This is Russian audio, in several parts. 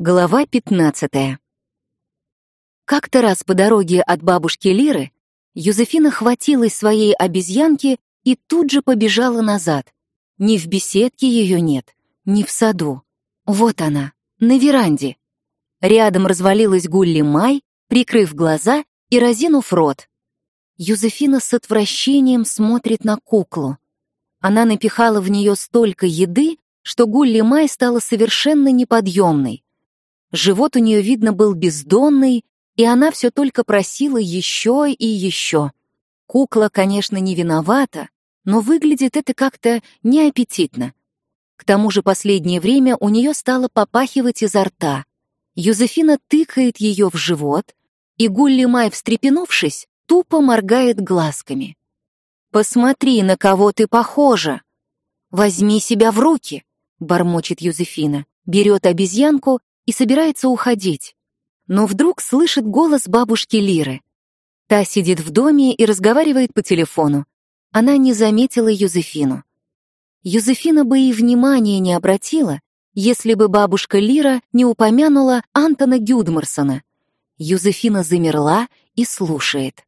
Глава 15. Как-то раз по дороге от бабушки Лиры Юзефина хватилась своей обезьянки и тут же побежала назад. Ни в беседке ее нет, ни в саду. Вот она, на веранде. Рядом развалилась Гулли Май, прикрыв глаза и разинув рот. Юзефина с отвращением смотрит на куклу. Она напихала в нее столько еды, что Гулли Май стала совершенно неподъемной. Живот у нее, видно, был бездонный, и она все только просила еще и еще. Кукла, конечно, не виновата, но выглядит это как-то неаппетитно. К тому же последнее время у нее стало попахивать изо рта. Юзефина тыкает ее в живот, и Гулли Май, встрепенувшись, тупо моргает глазками. «Посмотри, на кого ты похожа!» «Возьми себя в руки!» — бормочет Юзефина, берет обезьянку и собирается уходить. Но вдруг слышит голос бабушки Лиры. Та сидит в доме и разговаривает по телефону. Она не заметила Юзефину. Юзефина бы и внимания не обратила, если бы бабушка Лира не упомянула Антона Гюдмарсона. Юзефина замерла и слушает.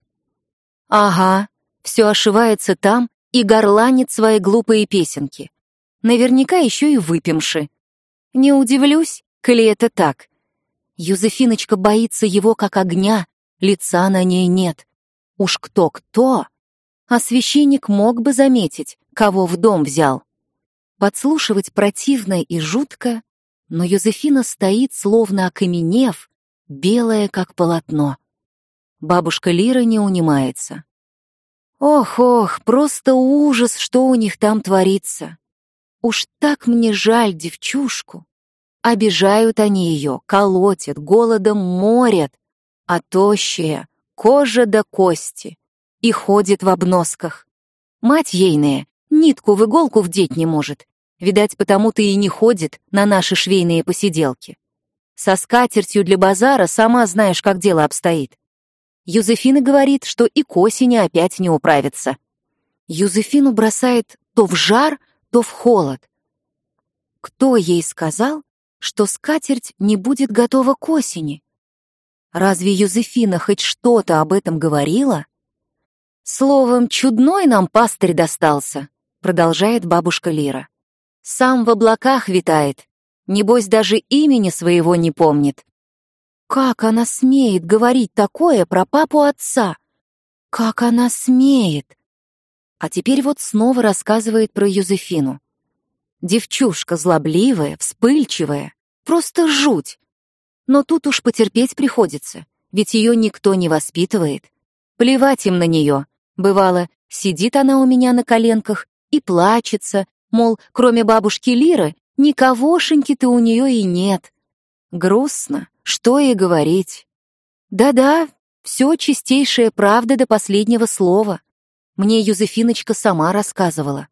Ага, все ошивается там и горланит свои глупые песенки. Наверняка еще и выпивши. Не удивлюсь, коли это так. Юзефиночка боится его как огня, лица на ней нет. Уж кто-кто, а священник мог бы заметить, кого в дом взял. Подслушивать противно и жутко, но Юзефина стоит, словно окаменев, белая, как полотно. Бабушка Лира не унимается. Ох-ох, просто ужас, что у них там творится. Уж так мне жаль девчушку. Обижают они ее, колотят, голодом морят, а тощая, кожа до кости, и ходит в обносках. Мать ейная нитку в иголку вдеть не может, видать, потому-то и не ходит на наши швейные посиделки. Со скатертью для базара сама знаешь, как дело обстоит. Юзефина говорит, что и к осени опять не управится. Юзефину бросает то в жар, то в холод. Кто ей сказал, что скатерть не будет готова к осени. Разве Юзефина хоть что-то об этом говорила? Словом, чудной нам пастырь достался, продолжает бабушка Лира. Сам в облаках витает, небось даже имени своего не помнит. Как она смеет говорить такое про папу отца? Как она смеет? А теперь вот снова рассказывает про Юзефину. Девчушка злобливая, вспыльчивая, просто жуть. Но тут уж потерпеть приходится, ведь ее никто не воспитывает. Плевать им на нее. Бывало, сидит она у меня на коленках и плачется, мол, кроме бабушки Лиры, никогошеньки-то у нее и нет. Грустно, что и говорить. Да-да, все чистейшая правда до последнего слова. Мне Юзефиночка сама рассказывала.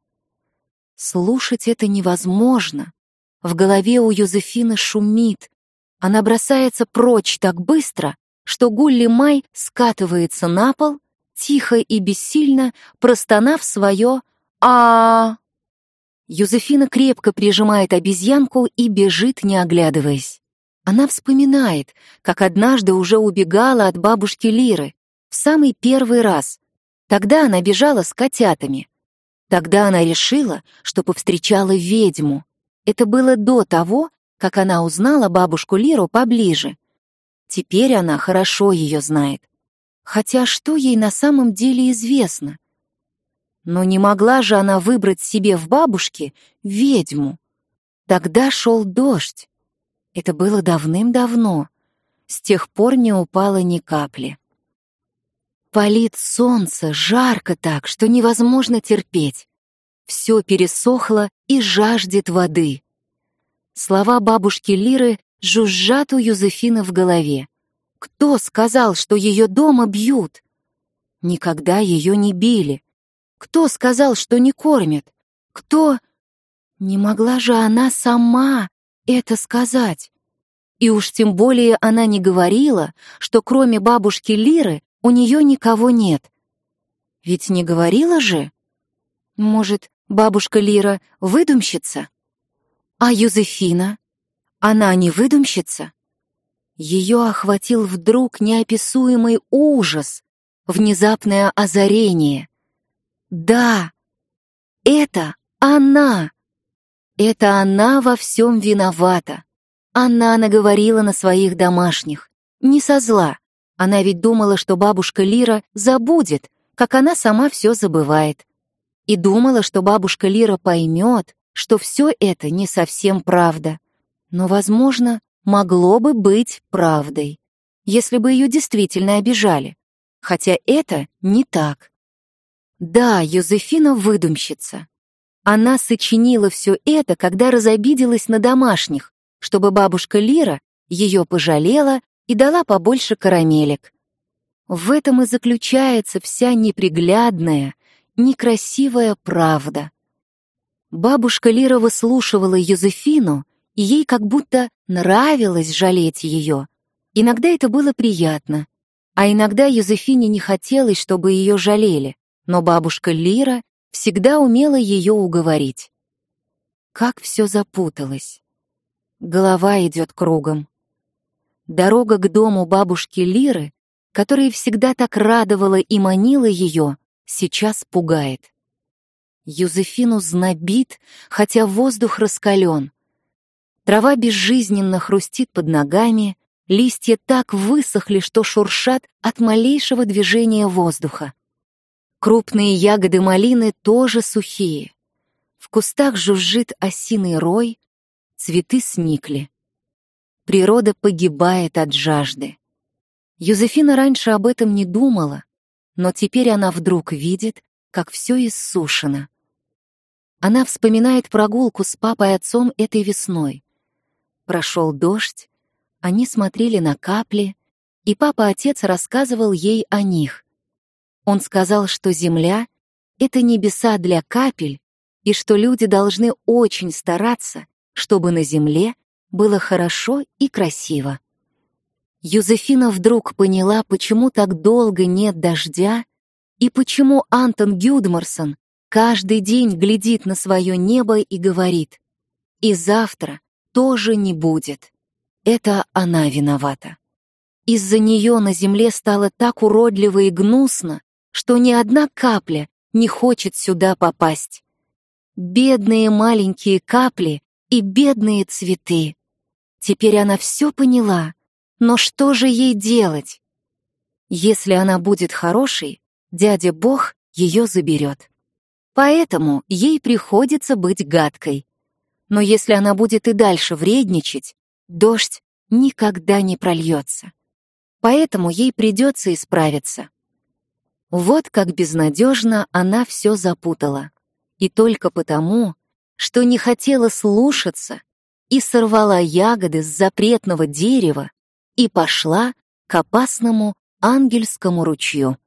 Слушать это невозможно. В голове у Юзефины шумит. Она бросается прочь так быстро, что Гулли Май скатывается на пол, тихо и бессильно простонав свое а, Юзефина крепко прижимает обезьянку и бежит, не оглядываясь. Она вспоминает, как однажды уже убегала от бабушки Лиры, в самый первый раз. Тогда она бежала с котятами. Тогда она решила, что повстречала ведьму. Это было до того, как она узнала бабушку Лиру поближе. Теперь она хорошо ее знает. Хотя что ей на самом деле известно? Но не могла же она выбрать себе в бабушке ведьму. Тогда шел дождь. Это было давным-давно. С тех пор не упало ни капли. Палит солнце, жарко так, что невозможно терпеть. Все пересохло и жаждет воды. Слова бабушки Лиры жужжат у Юзефины в голове. Кто сказал, что ее дома бьют? Никогда ее не били. Кто сказал, что не кормят? Кто... Не могла же она сама это сказать. И уж тем более она не говорила, что кроме бабушки Лиры у нее никого нет. Ведь не говорила же? Может, бабушка Лира выдумщица? А Юзефина? Она не выдумщица? Ее охватил вдруг неописуемый ужас, внезапное озарение. Да, это она! Это она во всем виновата. Она наговорила на своих домашних. Не со зла. Она ведь думала, что бабушка Лира забудет, как она сама все забывает. И думала, что бабушка Лира поймет, что все это не совсем правда. Но, возможно, могло бы быть правдой, если бы ее действительно обижали. Хотя это не так. Да, Юзефина выдумщица. Она сочинила все это, когда разобиделась на домашних, чтобы бабушка Лира ее пожалела и дала побольше карамелек. В этом и заключается вся неприглядная, некрасивая правда. Бабушка Лира выслушивала Юзефину, и ей как будто нравилось жалеть ее. Иногда это было приятно, а иногда Юзефине не хотелось, чтобы ее жалели, но бабушка Лира всегда умела ее уговорить. Как все запуталось. Голова идет кругом. Дорога к дому бабушки Лиры, которая всегда так радовала и манила ее, сейчас пугает. Юзефину знобит, хотя воздух раскален. Трава безжизненно хрустит под ногами, листья так высохли, что шуршат от малейшего движения воздуха. Крупные ягоды малины тоже сухие. В кустах жужжит осиный рой, цветы сникли. Природа погибает от жажды. Юзефина раньше об этом не думала, но теперь она вдруг видит, как все иссушено. Она вспоминает прогулку с папой и отцом этой весной. Прошел дождь, они смотрели на капли, и папа-отец рассказывал ей о них. Он сказал, что Земля — это небеса для капель, и что люди должны очень стараться, чтобы на Земле было хорошо и красиво. Юзефина вдруг поняла, почему так долго нет дождя и почему Антон Гюдмарсон каждый день глядит на свое небо и говорит «И завтра тоже не будет». Это она виновата. Из-за нее на земле стало так уродливо и гнусно, что ни одна капля не хочет сюда попасть. Бедные маленькие капли и бедные цветы. Теперь она все поняла, но что же ей делать? Если она будет хорошей, дядя Бог ее заберет. Поэтому ей приходится быть гадкой. Но если она будет и дальше вредничать, дождь никогда не прольется. Поэтому ей придется исправиться. Вот как безнадежно она все запутала. И только потому, что не хотела слушаться и сорвала ягоды с запретного дерева и пошла к опасному ангельскому ручью.